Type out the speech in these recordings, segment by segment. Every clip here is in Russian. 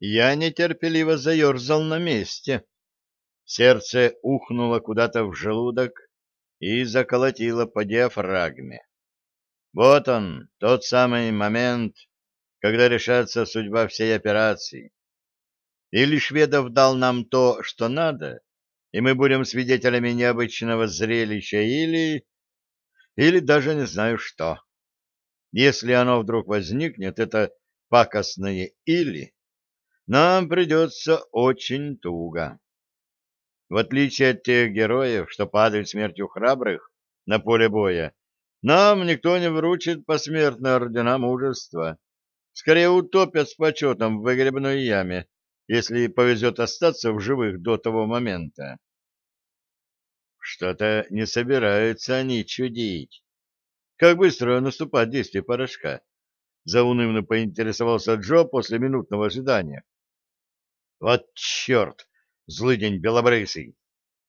Я нетерпеливо заерзал на месте. Сердце ухнуло куда-то в желудок и заколотило по диафрагме. Вот он, тот самый момент, когда решается судьба всей операции. Или Шведов дал нам то, что надо, и мы будем свидетелями необычного зрелища, или... или даже не знаю что. Если оно вдруг возникнет, это пакостное «или», нам придется очень туго. В отличие от тех героев, что падают смертью храбрых на поле боя, нам никто не вручит посмертно ордена мужества. Скорее утопят с почетом в выгребной яме, если повезет остаться в живых до того момента. Что-то не собираются они чудить. Как быстро наступает действие порошка? Заунывно поинтересовался Джо после минутного ожидания. Вот черт, злый день белобрысый.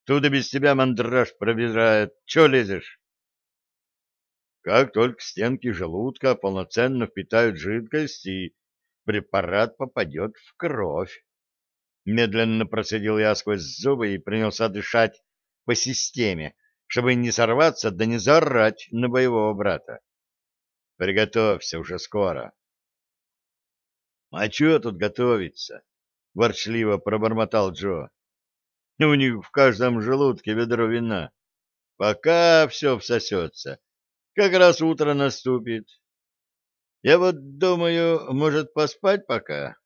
Туда без тебя мандраж пробирает. Че лезешь? Как только стенки желудка полноценно впитают жидкость, и препарат попадет в кровь. Медленно процедил я сквозь зубы и принялся дышать по системе, чтобы не сорваться да не заорать на боевого брата. Приготовься уже скоро. — А чего тут готовиться? — ворчливо пробормотал Джо. — У них в каждом желудке ведро вина. Пока все всосется, как раз утро наступит. Я вот думаю, может, поспать пока?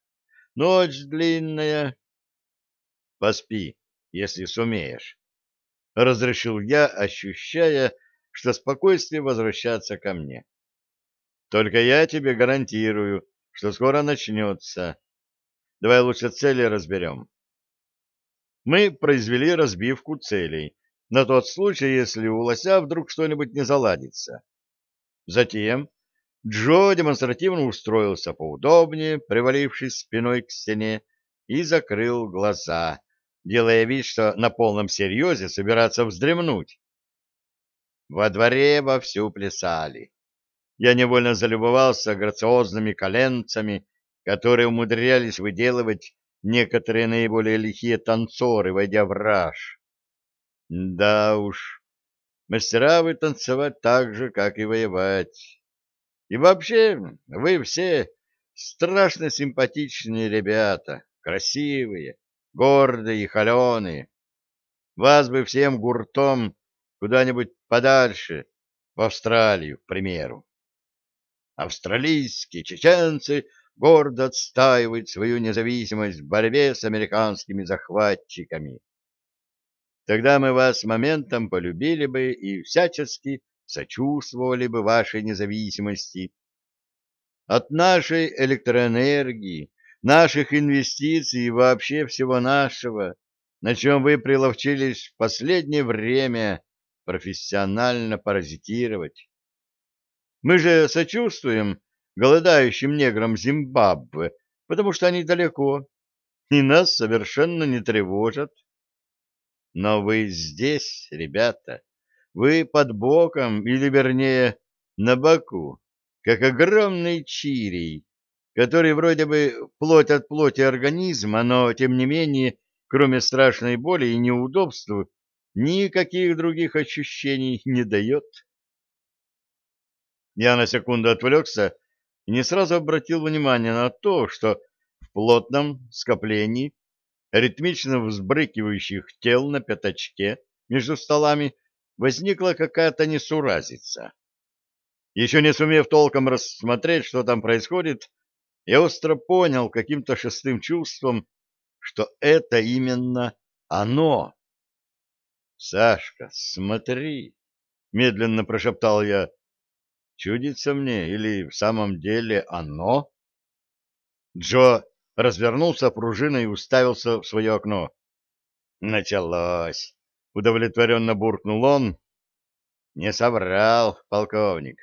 Ночь длинная. — Поспи, если сумеешь. — разрешил я, ощущая, что спокойствие возвращается ко мне. «Только я тебе гарантирую, что скоро начнется. Давай лучше цели разберем». Мы произвели разбивку целей, на тот случай, если у лося вдруг что-нибудь не заладится. Затем Джо демонстративно устроился поудобнее, привалившись спиной к стене, и закрыл глаза, делая вид, что на полном серьезе собираться вздремнуть. Во дворе вовсю плясали. Я невольно залюбовался грациозными коленцами, которые умудрялись выделывать некоторые наиболее лихие танцоры, войдя в раж. Да уж, мастера вы танцевать так же, как и воевать. И вообще, вы все страшно симпатичные ребята, красивые, гордые и холеные. Вас бы всем гуртом куда-нибудь подальше, в Австралию, к примеру. Австралийские чеченцы гордо отстаивают свою независимость в борьбе с американскими захватчиками. Тогда мы вас моментом полюбили бы и всячески сочувствовали бы вашей независимости. От нашей электроэнергии наших инвестиций и вообще всего нашего, на чем вы приловчились в последнее время профессионально паразитировать. Мы же сочувствуем голодающим неграм Зимбабве, потому что они далеко, и нас совершенно не тревожат. Но вы здесь, ребята, вы под боком, или вернее, на боку, как огромный чирий, который вроде бы плоть от плоти организма, но, тем не менее, кроме страшной боли и неудобств, никаких других ощущений не дает. Я на секунду отвлекся и не сразу обратил внимание на то, что в плотном скоплении ритмично взбрыкивающих тел на пятачке между столами возникла какая-то несуразица. Еще не сумев толком рассмотреть, что там происходит, я остро понял каким-то шестым чувством, что это именно оно. «Сашка, смотри!» — медленно прошептал я. «Чудится мне или в самом деле оно?» Джо развернулся пружиной и уставился в свое окно. «Началось!» — удовлетворенно буркнул он. «Не соврал, полковник».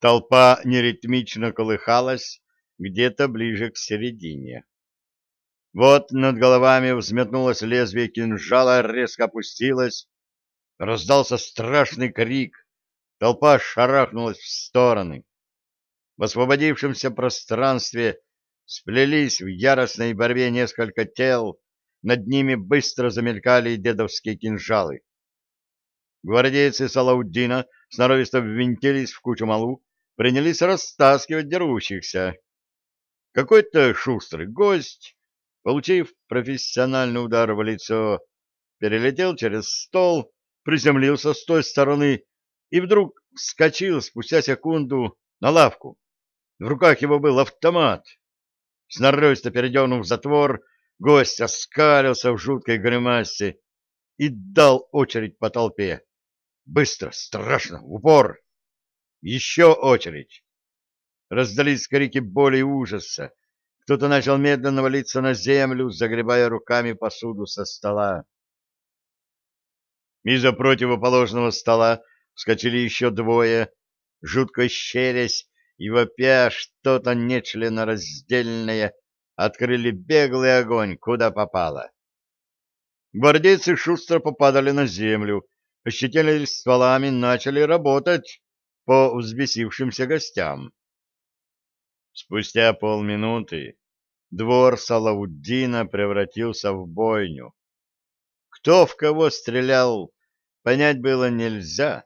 Толпа неритмично колыхалась где-то ближе к середине. Вот над головами взметнулось лезвие кинжала, резко опустилось. Раздался страшный крик. Толпа шарахнулась в стороны. В освободившемся пространстве Сплелись в яростной борьбе несколько тел, над ними быстро замелькали дедовские кинжалы. Гвардейцы Салауддина сноровисто ввинтились в кучу малу, принялись растаскивать дерущихся. Какой-то шустрый гость, получив профессиональный удар в лицо, перелетел через стол, приземлился с той стороны и вдруг вскочил спустя секунду на лавку. В руках его был автомат. Сноровисто передернув затвор, гость оскалился в жуткой гримасе и дал очередь по толпе. Быстро, страшно, в упор. Еще очередь. Раздались крики боли и ужаса. Кто-то начал медленно валиться на землю, загребая руками посуду со стола. Из-за противоположного стола вскочили еще двое, жутко щерясь и вопя что-то нечленораздельное, открыли беглый огонь, куда попало. Гвардейцы шустро попадали на землю, ощетинились стволами, начали работать по взбесившимся гостям. Спустя полминуты двор Салауддина превратился в бойню. Кто в кого стрелял, понять было нельзя,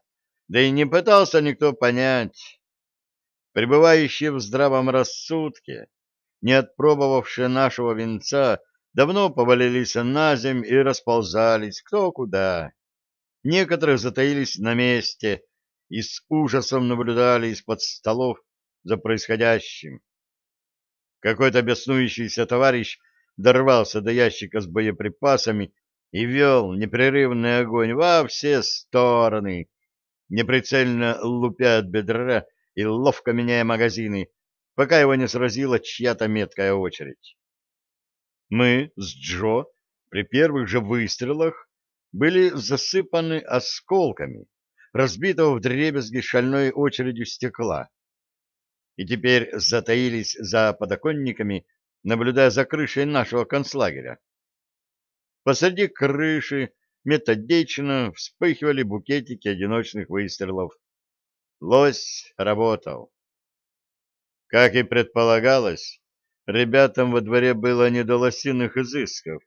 да и не пытался никто понять. Пребывающие в здравом рассудке, не отпробовавшие нашего венца, давно повалились на земь и расползались кто куда. Некоторые затаились на месте и с ужасом наблюдали из-под столов за происходящим. Какой-то беснующийся товарищ дорвался до ящика с боеприпасами и вел непрерывный огонь во все стороны, неприцельно лупя от бедра и ловко меняя магазины, пока его не сразила чья-то меткая очередь. Мы с Джо при первых же выстрелах были засыпаны осколками, разбитого в дребезги шальной очередью стекла, и теперь затаились за подоконниками, наблюдая за крышей нашего концлагеря. Посреди крыши методично вспыхивали букетики одиночных выстрелов. Лось работал. Как и предполагалось, ребятам во дворе было не до лосиных изысков,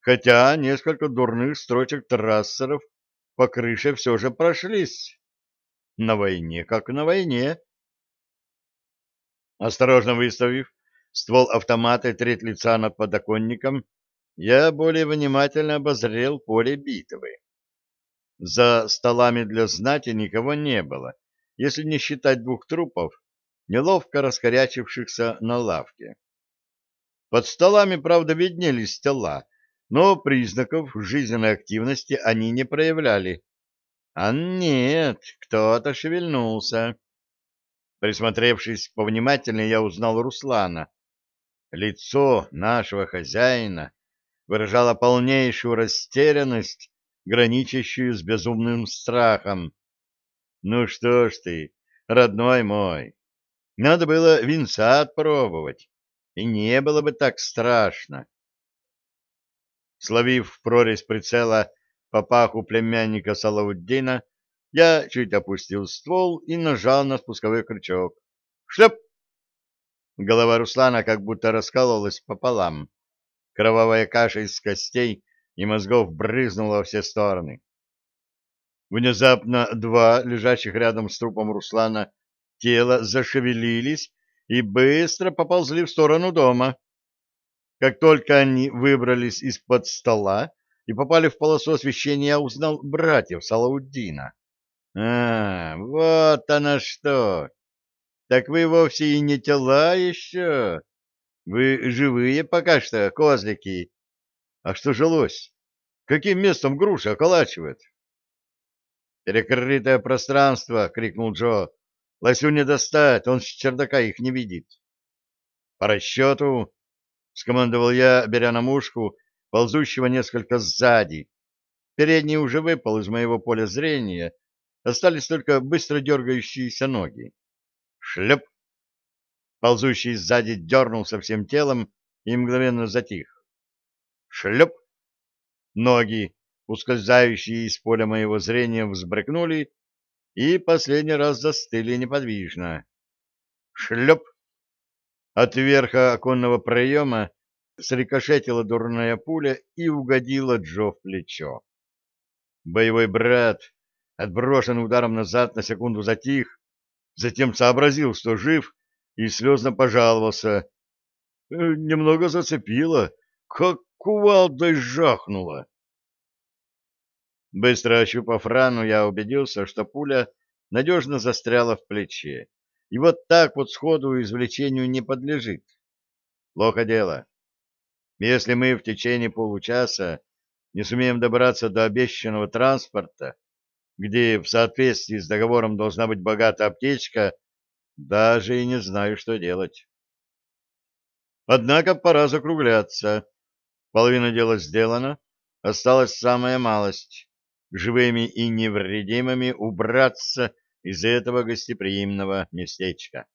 хотя несколько дурных строчек трассеров по крыше все же прошлись. На войне как на войне. Осторожно выставив ствол автомата треть лица над подоконником, я более внимательно обозрел поле битвы. За столами для знати никого не было, если не считать двух трупов, неловко раскорячившихся на лавке. Под столами, правда, виднелись тела, но признаков жизненной активности они не проявляли. А нет, кто-то шевельнулся. Присмотревшись повнимательнее, я узнал Руслана. Лицо нашего хозяина выражала полнейшую растерянность, граничащую с безумным страхом. Ну что ж ты, родной мой, надо было винца отпробовать, и не было бы так страшно. Словив прорезь прицела по паху племянника Салауддина, я чуть опустил ствол и нажал на спусковой крючок. Шлеп! Голова Руслана как будто раскалывалась пополам. Кровавая каша из костей и мозгов брызнула во все стороны. Внезапно два лежащих рядом с трупом Руслана тела зашевелились и быстро поползли в сторону дома. Как только они выбрались из-под стола и попали в полосу освещения, я узнал братьев Салауддина. А, вот оно что! Так вы вовсе и не тела еще. Вы живые пока что, козлики. А что жилось? Каким местом груша околачивает? Перекрытое пространство, крикнул Джо. Лосю не достать, он с чердака их не видит. По расчету, скомандовал я, беря на мушку, ползущего несколько сзади. Передний уже выпал из моего поля зрения, остались только быстро дергающиеся ноги. Шлеп! Ползущий сзади дернулся всем телом и мгновенно затих. Шлеп! Ноги, ускользающие из поля моего зрения, взбрыкнули и последний раз застыли неподвижно. Шлеп! От верха оконного проема срикошетила дурная пуля и угодила Джо в плечо. Боевой брат, отброшенный ударом назад, на секунду затих, затем сообразил, что жив, и слезно пожаловался. «Э, немного зацепило, как кувалдой жахнуло. Быстро ощупав рану, я убедился, что пуля надежно застряла в плече, и вот так вот сходу извлечению не подлежит. Плохо дело. Если мы в течение получаса не сумеем добраться до обещанного транспорта, где в соответствии с договором должна быть богатая аптечка, даже и не знаю, что делать. Однако пора закругляться. Половина дела сделана, осталась самая малость — живыми и невредимыми убраться из этого гостеприимного местечка.